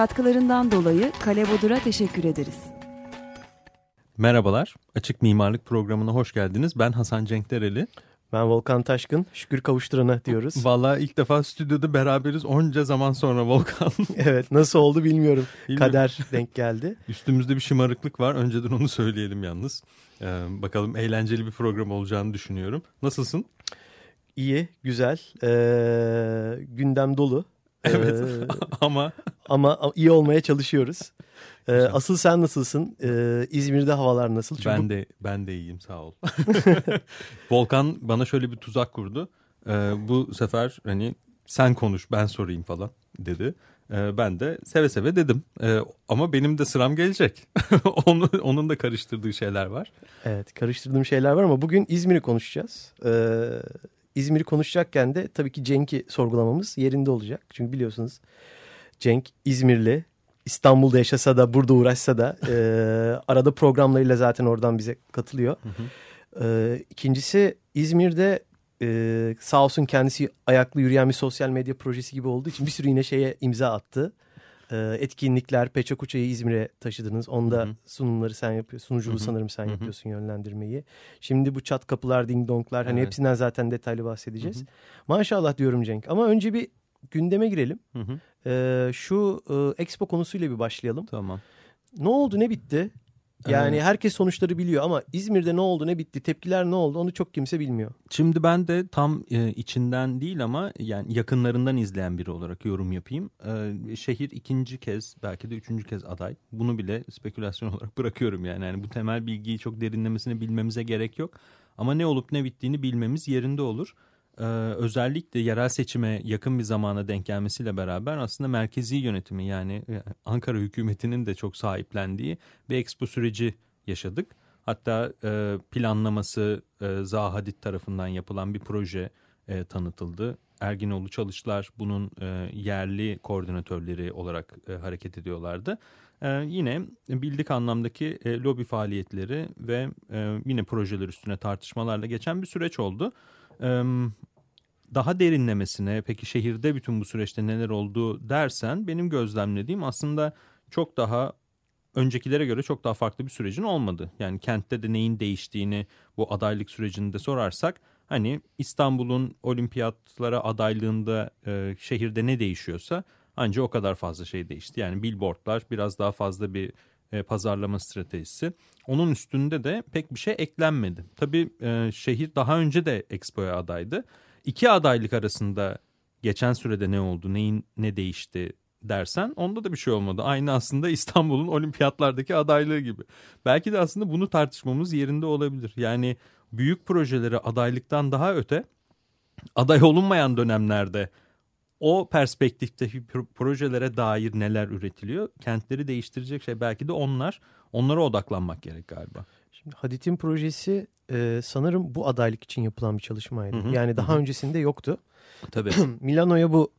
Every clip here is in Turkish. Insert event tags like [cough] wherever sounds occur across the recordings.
Katkılarından dolayı Kale Bodur'a teşekkür ederiz. Merhabalar, Açık Mimarlık programına hoş geldiniz. Ben Hasan Cenk Dereli. Ben Volkan Taşkın. Şükür kavuşturana diyoruz. [laughs] Vallahi ilk defa stüdyoda beraberiz onca zaman sonra Volkan. [laughs] evet nasıl oldu bilmiyorum. Bilmiyorum. Kader denk geldi. [laughs] Üstümüzde bir şımarıklık var. Önceden onu söyleyelim yalnız. Ee, bakalım eğlenceli bir program olacağını düşünüyorum. Nasılsın? İyi, güzel. Ee, gündem dolu. Evet [laughs] ama ama iyi olmaya çalışıyoruz. Ee, asıl sen nasılsın? Ee, İzmir'de havalar nasıl? Çünkü ben de ben de iyiyim sağ ol. [laughs] Volkan bana şöyle bir tuzak kurdu. Ee, bu sefer hani sen konuş ben sorayım falan dedi. Ee, ben de seve seve dedim. Ee, ama benim de sıram gelecek. [laughs] Onu, onun da karıştırdığı şeyler var. Evet karıştırdığım şeyler var ama bugün İzmir'i konuşacağız. Ee, İzmir'i konuşacakken de tabii ki Cenk'i sorgulamamız yerinde olacak. Çünkü biliyorsunuz Cenk İzmirli. İstanbul'da yaşasa da burada uğraşsa da [laughs] e, arada programlarıyla zaten oradan bize katılıyor. Ee, ikincisi İzmir'de e, sağ olsun kendisi ayaklı yürüyen bir sosyal medya projesi gibi olduğu için bir sürü yine şeye imza attı. Ee, etkinlikler, Peça Kuça'yı İzmir'e taşıdınız. Onda Hı hı. sunumları sen yapıyorsun. Sunuculuğu Hı hı. sanırım sen Hı hı. yapıyorsun yönlendirmeyi. Şimdi bu çat kapılar, ding donglar hani Evet. hepsinden zaten detaylı bahsedeceğiz. Hı hı. Maşallah diyorum Cenk. Ama önce bir gündeme girelim. Hı hı, Ee, şu e, Expo konusuyla bir başlayalım. tamam. Ne oldu ne bitti? Yani Evet. herkes sonuçları biliyor ama İzmir'de ne oldu ne bitti tepkiler ne oldu onu çok kimse bilmiyor. Şimdi ben de tam e, içinden değil ama yani yakınlarından izleyen biri olarak yorum yapayım. E, şehir ikinci kez belki de üçüncü kez aday. Bunu bile spekülasyon [laughs] olarak bırakıyorum yani. yani bu temel bilgiyi çok derinlemesine bilmemize gerek yok. Ama ne olup ne bittiğini bilmemiz yerinde olur. E, özellikle yerel seçime yakın bir zamana denk gelmesiyle beraber aslında merkezi yönetimi yani e, Ankara hükümetinin de çok sahiplendiği bir expo süreci yaşadık. Hatta e, planlaması e, Zaha Hadid tarafından yapılan bir proje e, tanıtıldı. Erginoğlu Çalışlar bunun yerli koordinatörleri olarak hareket ediyorlardı. Yine bildik anlamdaki e, lobi faaliyetleri ve yine projeler üstüne tartışmalarla geçen bir süreç oldu. E, daha derinlemesine peki şehirde bütün bu süreçte neler oldu dersen benim gözlemlediğim aslında çok daha öncekilere göre çok daha farklı bir sürecin olmadı. Yani kentte de neyin değiştiğini bu adaylık sürecinde sorarsak hani İstanbul'un olimpiyatlara adaylığında e, şehirde ne değişiyorsa ancak o kadar fazla şey değişti. Yani billboardlar biraz daha fazla bir e, pazarlama stratejisi. Onun üstünde de pek bir şey eklenmedi. Tabii e, şehir daha önce de Expo'ya adaydı. İki adaylık arasında geçen sürede ne oldu, neyin ne değişti dersen onda da bir şey olmadı. Aynı aslında İstanbul'un olimpiyatlardaki adaylığı gibi. Belki de aslında bunu tartışmamız yerinde olabilir. Yani büyük projelere adaylıktan daha öte aday olunmayan dönemlerde o perspektifteki pro- projelere dair neler üretiliyor? Kentleri değiştirecek şey belki de onlar. Onlara odaklanmak gerek galiba. Şimdi Hadit'in projesi e, sanırım bu adaylık için yapılan bir çalışmaydı. Hı hı, Yani daha hı. öncesinde yoktu. Tabii. [clears throat] Milano'ya bu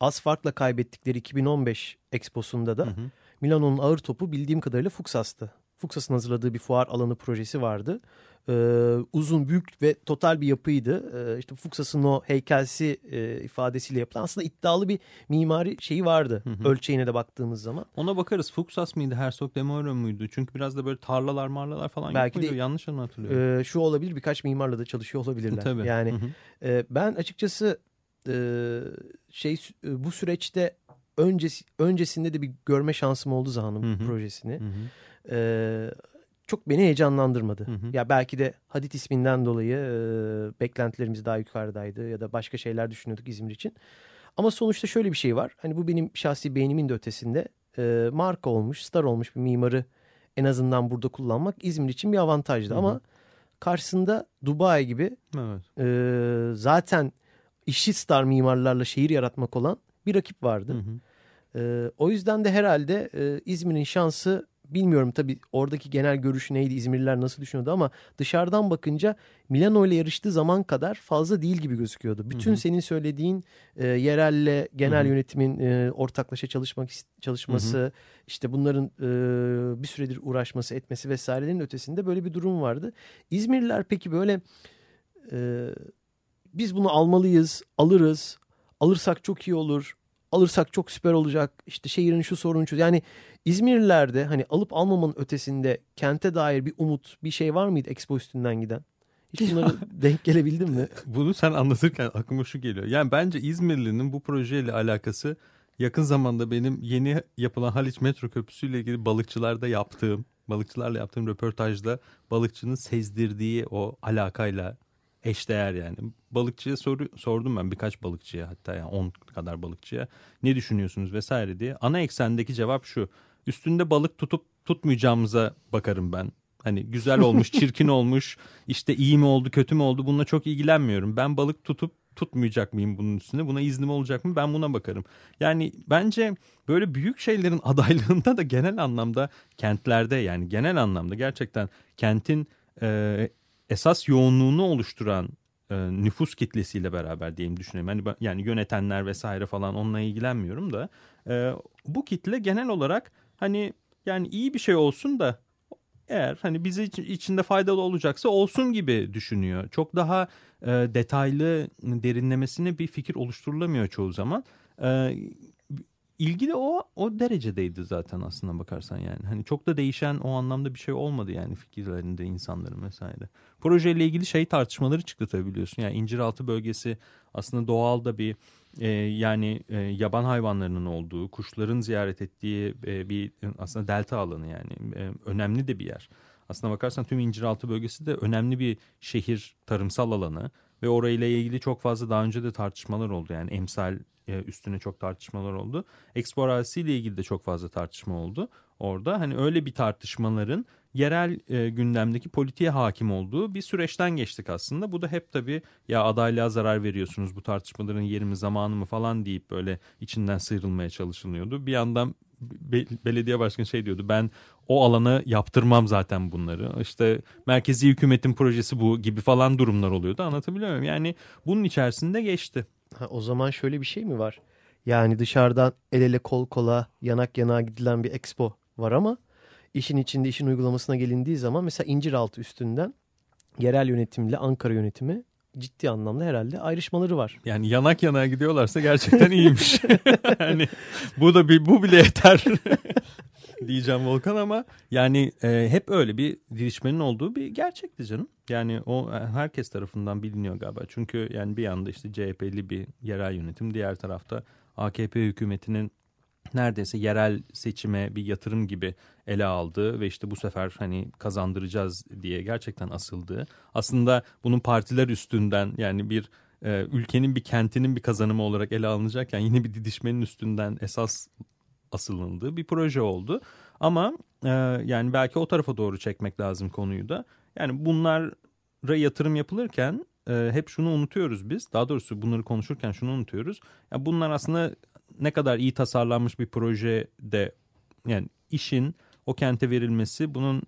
az farkla kaybettikleri 2015 Expo'sunda da Hı hı. Milano'nun ağır topu bildiğim kadarıyla Fuxas'tı. Fuxas'ın hazırladığı bir fuar alanı projesi vardı. Ee, uzun, büyük ve total bir yapıydı. Ee, işte Fuxas'ın o heykelsi e, ifadesiyle yapılan aslında iddialı bir mimari şeyi vardı. Hı hı. Ölçeğine de baktığımız zaman. Ona bakarız. Fuxas mıydı? Herzog de Moro muydu? Çünkü biraz da böyle tarlalar marlalar falan Belki yok muydu? de- Yanlış mı hatırlıyorum? Ee, şu olabilir birkaç mimarla da çalışıyor olabilirler. Tabii. Yani Hı hı. e, ben açıkçası e, şey e, bu süreçte öncesi, öncesinde de bir görme şansım oldu Zaha'nın projesini. Hı hı. Ee, çok beni heyecanlandırmadı. Hı hı. Ya belki de Hadit isminden dolayı e, beklentilerimiz daha yukarıdaydı ya da başka şeyler düşünüyorduk İzmir için. Ama sonuçta şöyle bir şey var. Hani bu benim şahsi beğenimin de ötesinde e, marka olmuş, star olmuş bir mimarı en azından burada kullanmak İzmir için bir avantajdı. Hı hı. Ama karşısında Dubai gibi Evet. e, zaten işi star mimarlarla şehir yaratmak olan bir rakip vardı. Hı hı. E, o yüzden de herhalde e, İzmir'in şansı bilmiyorum tabii oradaki genel görüşü neydi İzmirliler nasıl düşünüyordu ama dışarıdan bakınca Milano ile yarıştığı zaman kadar fazla değil gibi gözüküyordu. Bütün hı hı. senin söylediğin e, yerelle genel hı hı. yönetimin e, ortaklaşa çalışmak çalışması hı hı. işte bunların e, bir süredir uğraşması etmesi vesairelerin ötesinde böyle bir durum vardı. İzmirliler peki böyle e, biz bunu almalıyız, alırız, alırsak çok iyi olur alırsak çok süper olacak. İşte şehrin şu sorunu şu. Yani İzmirlilerde hani alıp almamanın ötesinde kente dair bir umut bir şey var mıydı Expo üstünden giden? Hiç bunları denk gelebildin mi? [laughs] Bunu sen anlatırken aklıma şu geliyor. Yani bence İzmirli'nin bu projeyle alakası yakın zamanda benim yeni yapılan Haliç Metro Köprüsü ile ilgili balıkçılarda yaptığım, balıkçılarla yaptığım röportajda balıkçının sezdirdiği o alakayla eşdeğer yani. Balıkçıya soru, sordum ben birkaç balıkçıya hatta yani 10 kadar balıkçıya ne düşünüyorsunuz vesaire diye. Ana eksendeki cevap şu üstünde balık tutup tutmayacağımıza bakarım ben. Hani güzel olmuş, [laughs] çirkin olmuş, işte iyi mi oldu, kötü mü oldu bununla çok ilgilenmiyorum. Ben balık tutup tutmayacak mıyım bunun üstüne? Buna iznim olacak mı? Ben buna bakarım. Yani bence böyle büyük şeylerin [laughs] adaylığında da genel anlamda kentlerde yani genel anlamda gerçekten kentin e, esas yoğunluğunu oluşturan e, nüfus kitlesiyle beraber diyeyim düşünelim. Yani, yani yönetenler vesaire falan onunla ilgilenmiyorum da e, bu kitle genel olarak hani yani iyi bir şey olsun da eğer hani bizi içinde faydalı olacaksa olsun gibi düşünüyor. Çok daha e, detaylı derinlemesine bir fikir oluşturulamıyor çoğu zaman. E, ilgi de o o derecedeydi zaten aslında bakarsan yani. Hani çok da değişen o anlamda bir şey olmadı yani fikirlerinde insanların vesaire. Projeyle ilgili şey tartışmaları çıktı tabii biliyorsun. Yani İnciraltı bölgesi aslında doğal da bir e, yani e, yaban hayvanlarının olduğu, kuşların ziyaret ettiği e, bir aslında delta alanı yani e, önemli de bir yer. Aslına bakarsan tüm İnciraltı bölgesi de önemli bir şehir tarımsal alanı ve orayla ilgili çok fazla daha önce de tartışmalar oldu. Yani emsal üstüne çok tartışmalar oldu. Expo ile ilgili de çok fazla tartışma oldu orada. Hani öyle bir tartışmaların yerel e, gündemdeki politiğe hakim olduğu bir süreçten geçtik aslında. Bu da hep tabii ya adaylığa zarar veriyorsunuz bu tartışmaların yeri mi zamanı mı falan deyip böyle içinden sıyrılmaya çalışılıyordu. Bir yandan be, belediye başkanı şey diyordu ben o alana yaptırmam zaten bunları. İşte merkezi hükümetin projesi bu gibi falan durumlar oluyordu anlatabiliyor muyum? Yani bunun içerisinde geçti. Ha, o zaman şöyle bir şey mi var? Yani dışarıdan el ele kol kola yanak yanağa gidilen bir expo var ama işin içinde işin uygulamasına gelindiği zaman mesela İnciraltı üstünden yerel yönetimle Ankara yönetimi ciddi anlamda herhalde ayrışmaları var. Yani yanak yanağa gidiyorlarsa gerçekten iyiymiş. [laughs] yani bu da bir bu bile yeter. [laughs] diyeceğim Volkan ama yani e, hep öyle bir didişmenin olduğu bir gerçekti canım. Yani o e, herkes tarafından biliniyor galiba. Çünkü yani bir yanda işte CHP'li bir yerel yönetim, diğer tarafta AKP hükümetinin neredeyse yerel seçime bir yatırım gibi ele aldığı ve işte bu sefer hani kazandıracağız diye gerçekten asıldığı. Aslında bunun partiler üstünden yani bir e, ülkenin bir kentinin bir kazanımı olarak ele alınacakken yine bir didişmenin üstünden esas asılındığı bir proje oldu. Ama e, yani belki o tarafa doğru çekmek lazım konuyu da. Yani bunlara yatırım yapılırken e, hep şunu unutuyoruz biz. Daha doğrusu bunları konuşurken şunu unutuyoruz. Yani bunlar aslında ne kadar iyi tasarlanmış bir projede yani işin o kente verilmesi bunun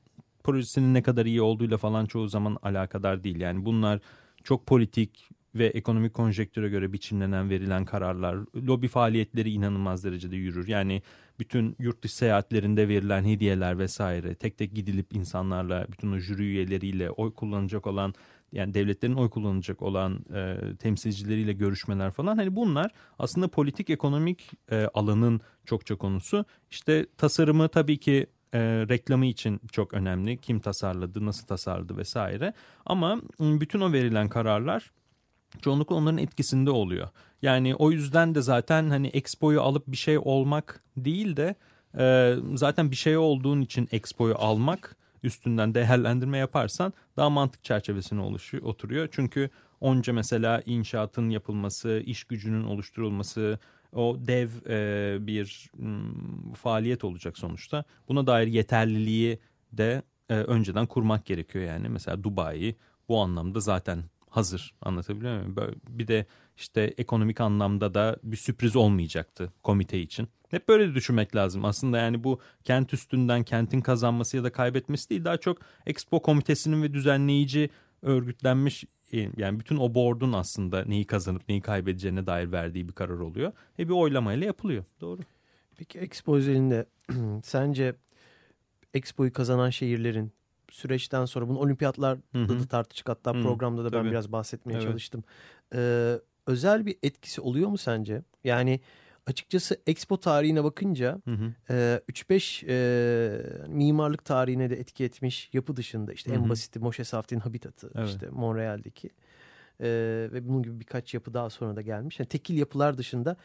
projesinin ne kadar iyi olduğuyla falan çoğu zaman alakadar değil. Yani bunlar çok politik ve ekonomik konjektüre göre biçimlenen verilen kararlar, lobi faaliyetleri inanılmaz derecede yürür. Yani bütün yurt dışı seyahatlerinde verilen hediyeler vesaire tek tek gidilip insanlarla bütün o jüri üyeleriyle oy kullanacak olan yani devletlerin oy kullanacak olan e, temsilcileriyle görüşmeler falan hani bunlar aslında politik ekonomik e, alanın çokça konusu. İşte tasarımı tabii ki e, reklamı için çok önemli. Kim tasarladı, nasıl tasarladı vesaire. Ama bütün o verilen kararlar çoğunlukla onların etkisinde oluyor. Yani o yüzden de zaten hani Expo'yu alıp bir şey olmak değil de e, zaten bir şey olduğun için Expo'yu almak üstünden değerlendirme yaparsan daha mantık çerçevesine oluşuyor, oturuyor. Çünkü onca mesela inşaatın yapılması, iş gücünün oluşturulması, o dev e, bir m, faaliyet olacak sonuçta. Buna dair yeterliliği de e, önceden kurmak gerekiyor yani. Mesela Dubai bu anlamda zaten hazır anlatabiliyor muyum? Bir de işte ekonomik anlamda da bir sürpriz olmayacaktı komite için. Hep böyle düşünmek lazım. Aslında yani bu kent üstünden kentin kazanması ya da kaybetmesi değil daha çok Expo komitesinin ve düzenleyici örgütlenmiş e, yani bütün o board'un aslında neyi kazanıp neyi kaybedeceğine dair verdiği bir karar oluyor. E bir oylamayla yapılıyor. Doğru. Peki Expo özelinde [clears throat] sence Expo'yu kazanan şehirlerin süreçten sonra bunu olimpiyatlarda Hı hı. da tartıştık hatta Hı, programda da ben tabii. biraz bahsetmeye Evet. çalıştım. Ee, özel bir etkisi oluyor mu sence? Yani açıkçası Expo tarihine bakınca Hı hı. e, 3-5 e, mimarlık tarihine de etki etmiş yapı dışında işte Hı en hı. basiti Moshe Safdie'nin habitatı Evet. işte Montreal'deki e, ve bunun gibi birkaç yapı daha sonra da gelmiş. Yani tekil yapılar dışında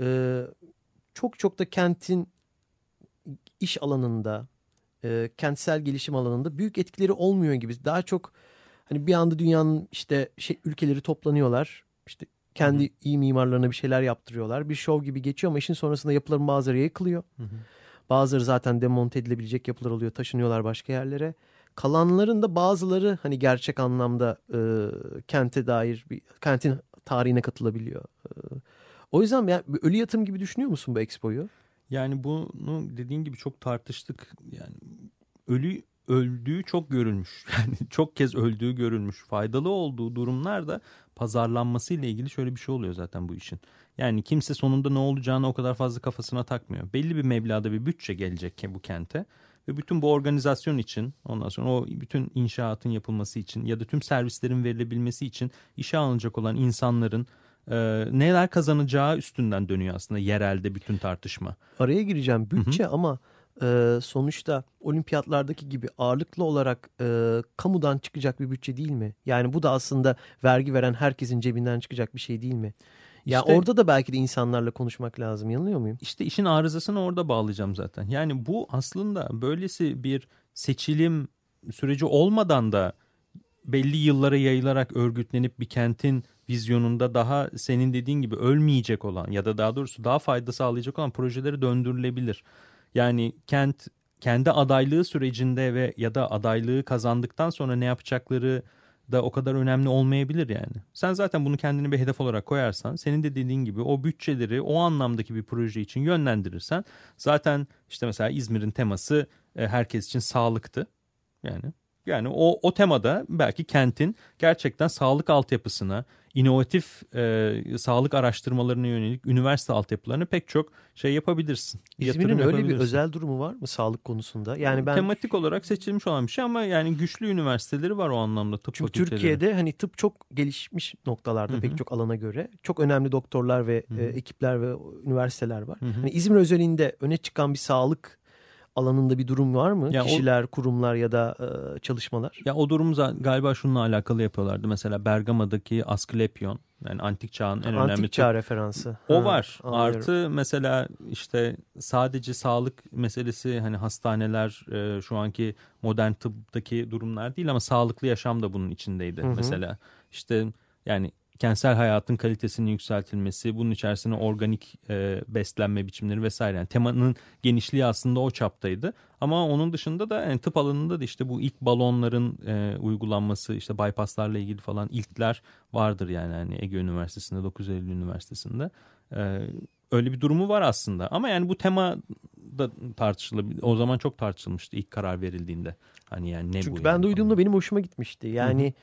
e, çok çok da kentin iş alanında e, kentsel gelişim alanında büyük etkileri olmuyor gibi. Daha çok hani bir anda dünyanın işte şey, ülkeleri toplanıyorlar. İşte kendi Hı hı. iyi mimarlarına bir şeyler yaptırıyorlar. Bir şov gibi geçiyor ama işin sonrasında yapıların bazıları yıkılıyor. Hı hı. Bazıları zaten demonte edilebilecek yapılar oluyor. Taşınıyorlar başka yerlere. Kalanların da bazıları hani gerçek anlamda e, kente dair bir kentin tarihine katılabiliyor. E, o yüzden yani ölü yatım gibi düşünüyor musun bu Expo'yu? Yani bunu dediğin gibi çok tartıştık. Yani ölü öldüğü çok görülmüş. [laughs] Yani çok kez öldüğü görülmüş. Faydalı olduğu durumlarda pazarlanması ile ilgili şöyle bir şey oluyor zaten bu işin. Yani kimse sonunda ne olacağını o kadar fazla kafasına takmıyor. Belli bir meblağda bir bütçe gelecek bu kente ve bütün bu organizasyon için ondan sonra o bütün inşaatın yapılması için ya da tüm servislerin verilebilmesi için işe alınacak olan insanların e, neler kazanacağı üstünden dönüyor aslında yerelde bütün tartışma. Araya gireceğim bütçe ama e, sonuçta olimpiyatlardaki gibi ağırlıklı olarak e, kamudan çıkacak bir bütçe değil mi? Yani bu da aslında vergi veren herkesin cebinden çıkacak bir şey değil mi? Ya İşte- orada da belki de insanlarla konuşmak lazım. Yanılıyor muyum? İşte işin arızasını orada bağlayacağım zaten. Yani bu aslında böylesi bir seçilim süreci olmadan da belli yıllara yayılarak örgütlenip bir kentin vizyonunda daha senin dediğin gibi ölmeyecek olan ya da daha doğrusu daha fayda sağlayacak olan projeleri döndürülebilir. Yani kent kendi adaylığı sürecinde ve ya da adaylığı kazandıktan sonra ne yapacakları da o kadar önemli olmayabilir yani. Sen zaten bunu kendine bir hedef olarak koyarsan senin de dediğin gibi o bütçeleri o anlamdaki bir proje için yönlendirirsen zaten işte mesela İzmir'in teması e, herkes için sağlıktı. Yani yani o o temada belki kentin gerçekten sağlık altyapısına, inovatif e, sağlık araştırmalarına yönelik üniversite altyapılarını pek çok şey yapabilirsin. İzmir'in öyle bir özel durumu var mı sağlık konusunda? Yani ben tematik olarak seçilmiş olan bir şey ama yani güçlü üniversiteleri var o anlamda tıp çünkü. Türkiye'de hani tıp çok gelişmiş noktalarda Hı hı. pek çok alana göre çok önemli doktorlar ve Hı hı. e, ekipler ve üniversiteler var. Hı hı. Hani İzmir özelinde öne çıkan bir sağlık alanında bir durum var mı? Ya o- Kişiler, kurumlar ya da e, çalışmalar? Ya o durum galiba şununla alakalı yapıyorlardı. Mesela Bergama'daki Asklepion yani antik çağın en önemli Antik çağ referansı. O Ha, var. anlıyorum. Artı mesela işte sadece sağlık meselesi hani hastaneler e, şu anki modern tıptaki durumlar değil ama sağlıklı yaşam da bunun içindeydi Hı hı. mesela. İşte yani kentsel hayatın kalitesinin yükseltilmesi, bunun içerisine organik e, beslenme biçimleri vesaire. Yani temanın genişliği aslında o çaptaydı. Ama onun dışında da yani tıp alanında da işte bu ilk balonların e, uygulanması, işte bypasslarla ilgili falan ilkler vardır yani hani Ege Üniversitesi'nde, 9 Eylül Üniversitesi'nde. E, öyle bir durumu var aslında. Ama yani bu tema da tartışılabilir. O zaman çok tartışılmıştı ilk karar verildiğinde. Hani yani ne Çünkü bu ben yani duyduğumda falan. benim hoşuma gitmişti. Yani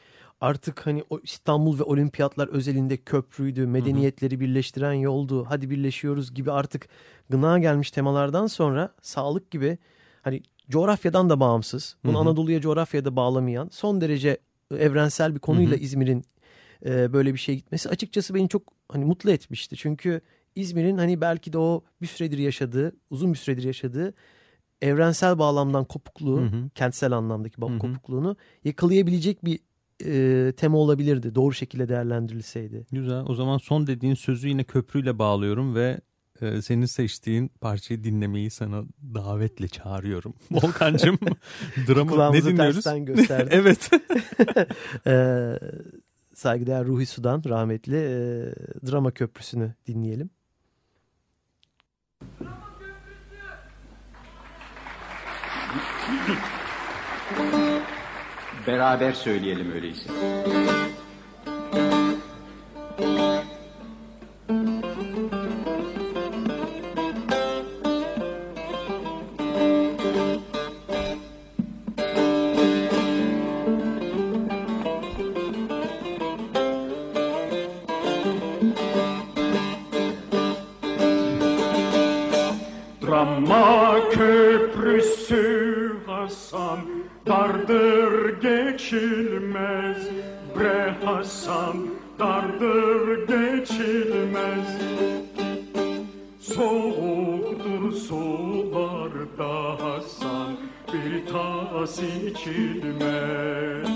artık hani o İstanbul ve olimpiyatlar özelinde köprüydü, medeniyetleri birleştiren yoldu, hadi birleşiyoruz gibi artık gına gelmiş temalardan sonra sağlık gibi hani coğrafyadan da bağımsız, bunu. Anadolu'ya coğrafyada bağlamayan son derece evrensel bir konuyla. İzmir'in e, böyle bir şeye gitmesi açıkçası beni çok hani mutlu etmişti. Çünkü İzmir'in hani belki de o bir süredir yaşadığı, uzun bir süredir yaşadığı evrensel bağlamdan kopukluğu, Hı hı. kentsel anlamdaki Hı hı. kopukluğunu yakalayabilecek bir e, tema olabilirdi. Doğru şekilde değerlendirilseydi. Güzel. O zaman son dediğin sözü yine köprüyle bağlıyorum ve e, senin seçtiğin parçayı dinlemeyi sana davetle çağırıyorum. [laughs] Volkan'cığım [laughs] drama ne dinliyoruz? tersten [laughs] gösterdi. evet. e, saygıdeğer Ruhi Sudan rahmetli e, Drama Köprüsü'nü dinleyelim. Beraber söyleyelim öyleyse. Ama köprüsü Hasan dardır geçilmez. Bre Hasan dardır geçilmez. Soğuktur sularda Hasan bir tas içilmez.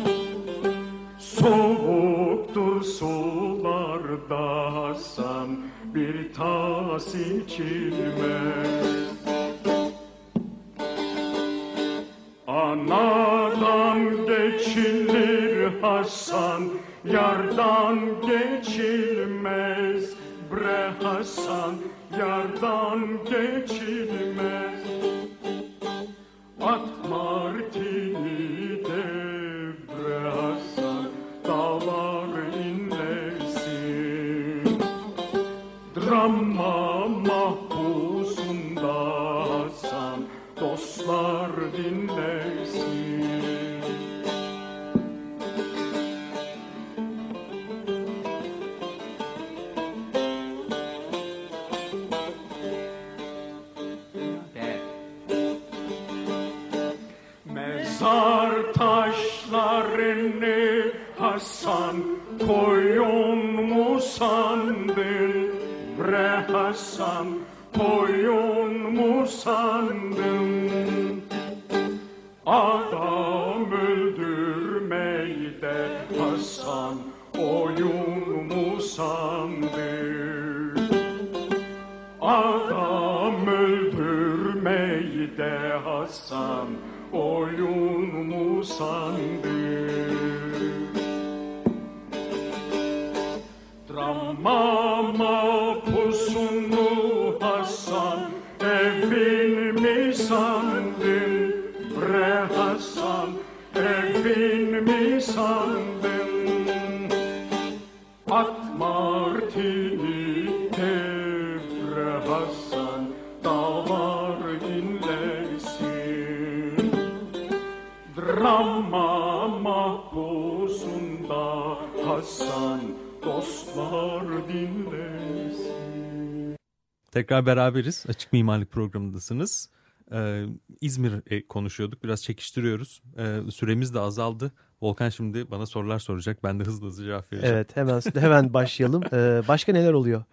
Soğuktur sularda Hasan bir tas içilmez Anadan geçilir Hasan, yardan geçilmez. Bre Hasan, yardan geçilmez. At martini Adam öldürmeyi de Hasan oyun mu sandı? Drama Tekrar beraberiz. Açık Mimarlık programındasınız. Ee, İzmir konuşuyorduk. Biraz çekiştiriyoruz. Ee, süremiz de azaldı. Volkan şimdi bana sorular soracak. Ben de hızlı hızlı cevap vereceğim. Evet hemen hemen başlayalım. Ee, başka neler oluyor?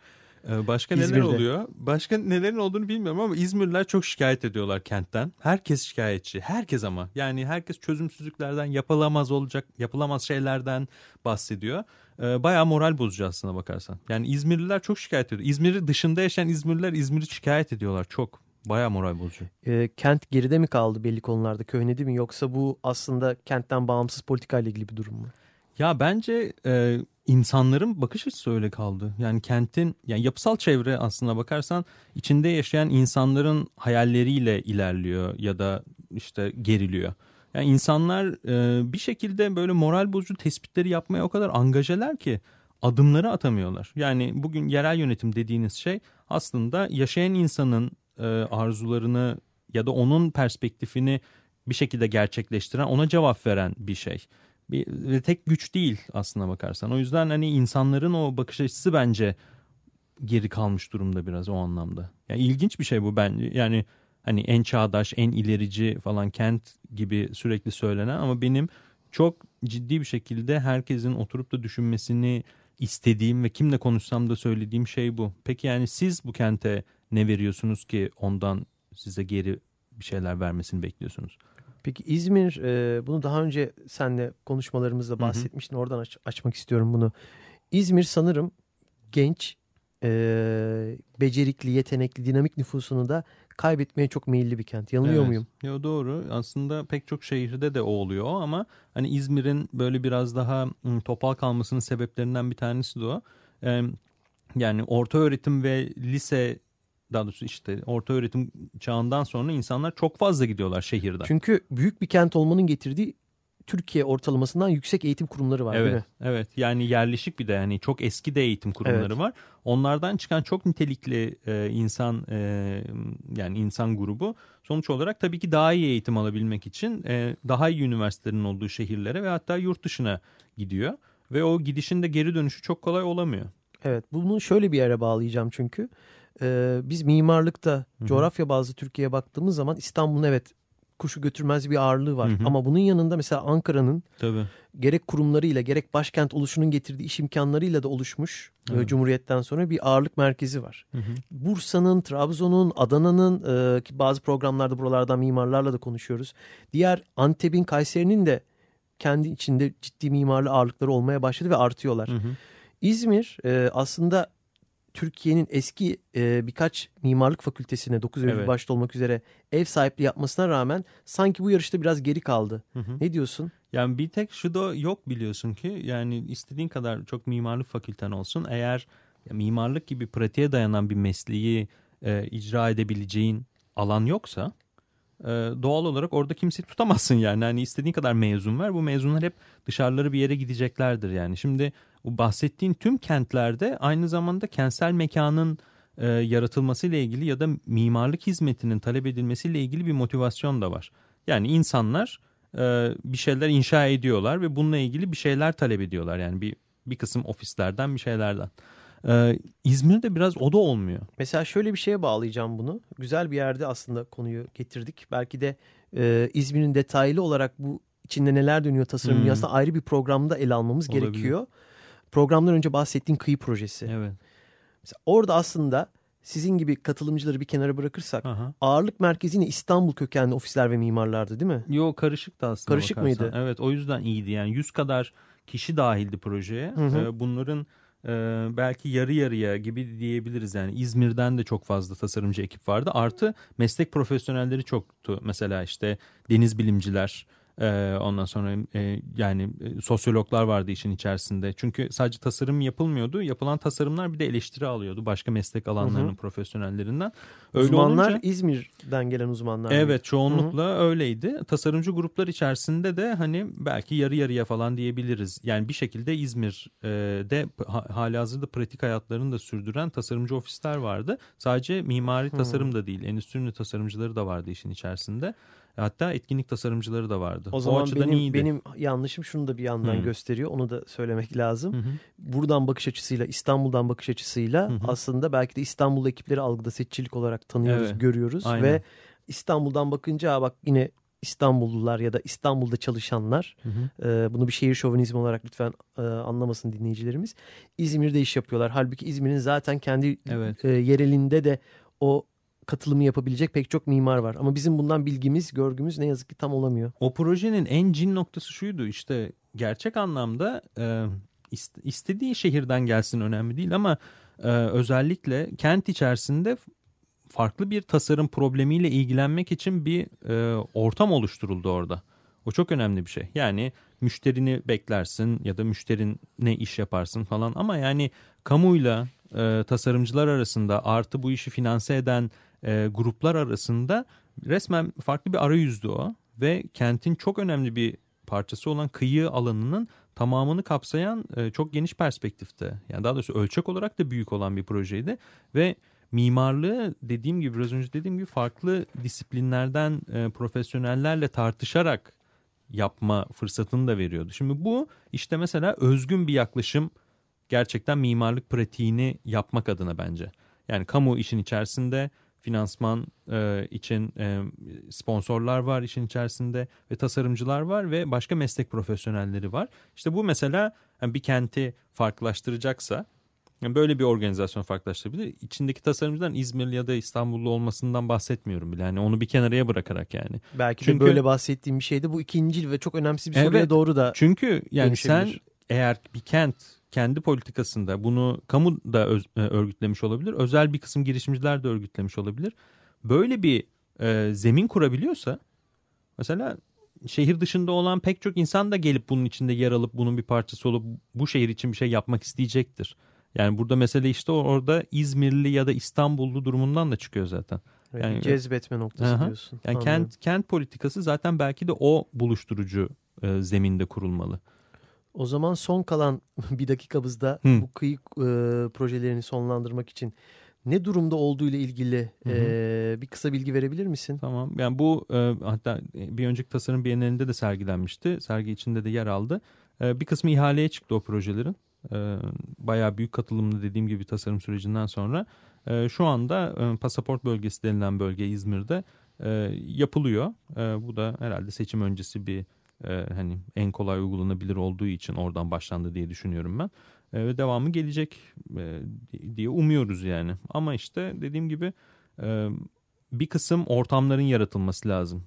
Ee, başka İzmir'de. neler oluyor? Başka nelerin olduğunu bilmiyorum ama İzmirliler çok şikayet ediyorlar kentten. Herkes şikayetçi. Herkes ama. Yani herkes çözümsüzlüklerden, yapılamaz olacak, yapılamaz şeylerden bahsediyor. Ee, bayağı moral bozucu aslına bakarsan. Yani İzmirliler çok şikayet ediyor. İzmir'i dışında yaşayan İzmirliler İzmir'i şikayet ediyorlar çok. Bayağı moral bozucu. Ee, kent geride mi kaldı belli konularda? Köhnedi mi? Yoksa bu aslında kentten bağımsız politikayla ilgili bir durum mu? Ya bence e, insanların bakış açısı öyle kaldı. Yani kentin yani yapısal çevre aslına bakarsan içinde yaşayan insanların hayalleriyle ilerliyor ya da işte geriliyor. Yani insanlar e, bir şekilde böyle moral bozucu tespitleri yapmaya o kadar angajeler ki adımları atamıyorlar. Yani bugün yerel yönetim dediğiniz şey aslında yaşayan insanın e, arzularını ya da onun perspektifini bir şekilde gerçekleştiren, ona cevap veren bir şey. Bir, ve tek güç değil aslına bakarsan. O yüzden hani insanların o bakış açısı bence geri kalmış durumda biraz o anlamda. Yani ilginç bir şey bu bence. Yani hani en çağdaş, en ilerici falan kent gibi sürekli söylenen ama benim çok ciddi bir şekilde herkesin oturup da düşünmesini istediğim ve kimle konuşsam da söylediğim şey bu. Peki yani siz bu kente ne veriyorsunuz ki ondan size geri bir şeyler vermesini bekliyorsunuz? Peki İzmir e, bunu daha önce senle konuşmalarımızda bahsetmiştin. Oradan aç- açmak istiyorum bunu. İzmir sanırım genç, e, becerikli, yetenekli, dinamik nüfusunu da kaybetmeye çok meyilli bir kent. Yanılıyor Evet. muyum? Yo, doğru. Aslında pek çok şehirde de o oluyor ama hani İzmir'in böyle biraz daha topal kalmasının sebeplerinden bir tanesi de o. Yani orta öğretim ve lise daha doğrusu işte orta öğretim çağından sonra insanlar çok fazla gidiyorlar şehirden. Çünkü büyük bir kent olmanın getirdiği Türkiye ortalamasından yüksek eğitim kurumları var değil Evet, mi? evet. Yani yerleşik bir de yani çok eski de eğitim kurumları Evet. var. Onlardan çıkan çok nitelikli e, insan e, yani insan grubu sonuç olarak tabii ki daha iyi eğitim alabilmek için e, daha iyi üniversitelerin olduğu şehirlere ve hatta yurt dışına gidiyor ve o gidişin de geri dönüşü çok kolay olamıyor. Evet bunu şöyle bir yere bağlayacağım çünkü. e, biz mimarlıkta hı. coğrafya bazlı Türkiye'ye baktığımız zaman İstanbul'un evet kuşu götürmez bir ağırlığı var. Hı hı. Ama bunun yanında mesela Ankara'nın gerek kurumlarıyla gerek başkent oluşunun getirdiği iş imkanlarıyla da oluşmuş e, Evet. Cumhuriyet'ten sonra bir ağırlık merkezi var. Bursa'nın, Trabzon'un, Adana'nın e, ki bazı programlarda buralardan mimarlarla da konuşuyoruz. Diğer Antep'in, Kayseri'nin de kendi içinde ciddi mimarlı ağırlıkları olmaya başladı ve artıyorlar. Hı hı. İzmir e, aslında Türkiye'nin eski e, birkaç mimarlık fakültesine 9 Eylül Evet. başta olmak üzere ev sahipliği yapmasına rağmen sanki bu yarışta biraz geri kaldı. Hı hı. Ne diyorsun? Yani bir tek şu da yok biliyorsun ki yani istediğin kadar çok mimarlık fakülten olsun eğer mimarlık gibi pratiğe dayanan bir mesleği e, icra edebileceğin alan yoksa e, doğal olarak orada kimseyi tutamazsın yani. Hani istediğin kadar mezun var bu mezunlar hep dışarıları bir yere gideceklerdir yani. Şimdi bu bahsettiğin tüm kentlerde aynı zamanda kentsel mekanın e, yaratılmasıyla ilgili ya da mimarlık hizmetinin talep edilmesiyle ilgili bir motivasyon da var. Yani insanlar e, bir şeyler inşa ediyorlar ve bununla ilgili bir şeyler talep ediyorlar. Yani bir bir kısım ofislerden bir şeylerden. E, İzmir'de biraz o da olmuyor. Mesela şöyle bir şeye bağlayacağım bunu. Güzel bir yerde aslında konuyu getirdik. Belki de e, İzmir'in detaylı olarak bu içinde neler dönüyor tasarım Hmm. dünyasında ayrı bir programda ele almamız Olabilir. gerekiyor. Programdan önce bahsettiğin kıyı projesi. Evet. Mesela orada aslında sizin gibi katılımcıları bir kenara bırakırsak Aha. ağırlık merkezi yine İstanbul kökenli ofisler ve mimarlardı değil mi? Yo karışık da aslında Karışık bakarsan. mıydı? Evet o yüzden iyiydi yani 100 kadar kişi dahildi projeye. Hı hı. Ee, bunların e, belki yarı yarıya gibi diyebiliriz yani İzmir'den de çok fazla tasarımcı ekip vardı. Artı meslek profesyonelleri çoktu. Mesela işte deniz bilimciler e, ondan sonra e, yani e, sosyologlar vardı işin içerisinde. Çünkü sadece tasarım yapılmıyordu. Yapılan tasarımlar bir de eleştiri alıyordu başka meslek alanlarının profesyonellerinden. Öyle Uzmanlar olunca- İzmir'den gelen uzmanlar. mıydı? Evet çoğunlukla öyleydi. Tasarımcı gruplar içerisinde de hani belki yarı yarıya falan diyebiliriz. Yani bir şekilde İzmir'de hali hazırda pratik hayatlarını da sürdüren tasarımcı ofisler vardı. Sadece mimari tasarım da değil endüstri tasarımcıları da vardı işin içerisinde. Hatta etkinlik tasarımcıları da vardı. O zaman açıdan benim, iyiydi. benim yanlışım şunu da bir yandan Hı. gösteriyor. Onu da söylemek lazım. Hı hı. Buradan bakış açısıyla, İstanbul'dan bakış açısıyla Hı hı. aslı belki de İstanbul ekipleri algıda seçicilik olarak tanıyoruz, Evet, görüyoruz. aynen. Ve İstanbul'dan bakınca "Aa bak yine İstanbullular ya da İstanbul'da çalışanlar Hı hı. e, bunu bir şehir şovenizmi olarak lütfen e, anlamasın dinleyicilerimiz. İzmir'de iş yapıyorlar. Halbuki İzmir'in zaten kendi Evet. e, yerelinde de o katılımı yapabilecek pek çok mimar var. Ama bizim bundan bilgimiz, görgümüz ne yazık ki tam olamıyor. O projenin en cin noktası şuydu işte gerçek anlamda e, ist- istediği şehirden gelsin önemli değil ama e, özellikle kent içerisinde farklı bir tasarım problemiyle ilgilenmek için bir e, ortam oluşturuldu orada. O çok önemli bir şey. Yani müşterini beklersin ya da müşterin ne iş yaparsın falan ama yani kamuyla e, tasarımcılar arasında artı bu işi finanse eden e, gruplar arasında resmen farklı bir arayüzdü o ve kentin çok önemli bir parçası olan kıyı alanının tamamını kapsayan e, çok geniş perspektifte yani daha doğrusu ölçek olarak da büyük olan bir projeydi ve mimarlığı dediğim gibi biraz önce dediğim gibi farklı disiplinlerden e, profesyonellerle tartışarak yapma fırsatını da veriyordu. Şimdi bu işte mesela özgün bir yaklaşım gerçekten mimarlık pratiğini yapmak adına bence. Yani kamu işin içerisinde finansman e, için e, sponsorlar var işin içerisinde ve tasarımcılar var ve başka meslek profesyonelleri var. İşte bu mesela yani bir kenti farklılaştıracaksa yani böyle bir organizasyon farklılaştırabilir. İçindeki tasarımcıların İzmirli ya da İstanbullu olmasından bahsetmiyorum bile. Yani onu bir kenarıya bırakarak yani. Belki Çünkü- de böyle bahsettiğim bir şeydi. Bu ikinci ve çok önemsiz bir soruya Evet. doğru da Çünkü yani sen eğer bir kent kendi politikasında bunu kamu da öz- e, örgütlemiş olabilir. Özel bir kısım girişimciler de örgütlemiş olabilir. Böyle bir e, zemin kurabiliyorsa mesela şehir dışında olan pek çok insan da gelip bunun içinde yer alıp bunun bir parçası olup bu şehir için bir şey yapmak isteyecektir. Yani burada mesele işte orada İzmirli ya da İstanbullu durumundan da çıkıyor zaten. Evet, Yani- cezbetme noktası Aha. diyorsun. Yani kent kent politikası zaten belki de o buluşturucu e, zeminde kurulmalı. O zaman son kalan [laughs] bir dakikamızda Hı. bu kıyı e, projelerini sonlandırmak için ne durumda olduğu ile ilgili Hı hı. e, bir kısa bilgi verebilir misin? Tamam. Yani bu e, hatta bir önceki tasarım bienalinde de sergilenmişti. Sergi içinde de yer aldı. E, bir kısmı ihaleye çıktı o projelerin. E, bayağı büyük katılımlı dediğim gibi tasarım sürecinden sonra. E, şu anda e, pasaport bölgesi denilen bölge İzmir'de e, yapılıyor. E, bu da herhalde seçim öncesi bir e, hani en kolay uygulanabilir olduğu için oradan başlandı diye düşünüyorum ben. E, ve devamı gelecek e, diye umuyoruz yani. Ama işte dediğim gibi bir kısım ortamların yaratılması lazım.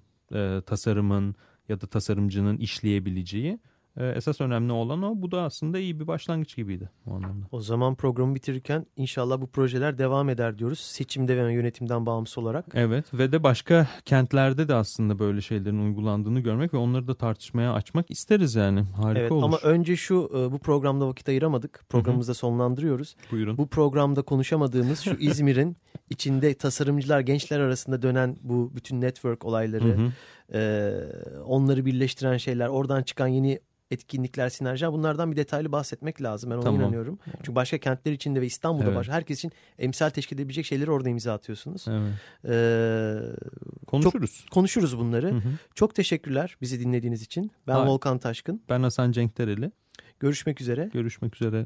Tasarımın ya da tasarımcının işleyebileceği. E, esas önemli olan o. Bu da aslında iyi bir başlangıç gibiydi o anlamda. O zaman programı bitirirken inşallah bu projeler devam eder diyoruz. Seçimde ve yönetimden bağımsız olarak. Evet ve de başka kentlerde de aslında böyle şeylerin uygulandığını görmek ve onları da tartışmaya açmak isteriz yani. Harika evet, olur. Ama önce şu e, bu programda vakit ayıramadık. Programımızda sonlandırıyoruz. Buyurun. Bu programda konuşamadığımız şu İzmir'in [laughs] içinde tasarımcılar gençler arasında dönen bu bütün network olayları, Hı hı. e, onları birleştiren şeyler, oradan çıkan yeni etkinlikler, sinerjiler bunlardan bir detaylı bahsetmek lazım. Ben ona Tamam. inanıyorum. Çünkü başka kentler içinde ve İstanbul'da Evet. başka herkes için emsal teşkil edebilecek şeyleri orada imza atıyorsunuz. Evet. Ee, Konuşuruz. konuşuruz bunları. Hı hı. Çok teşekkürler bizi dinlediğiniz için. Ben Hayır. Volkan Taşkın. Ben Hasan Cenk Dereli. Görüşmek üzere. Görüşmek üzere.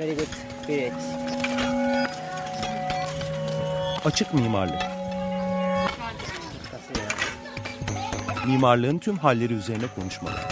Very good. Great. Açık mimarlık. Mimarlığın tüm halleri üzerine konuşmalar.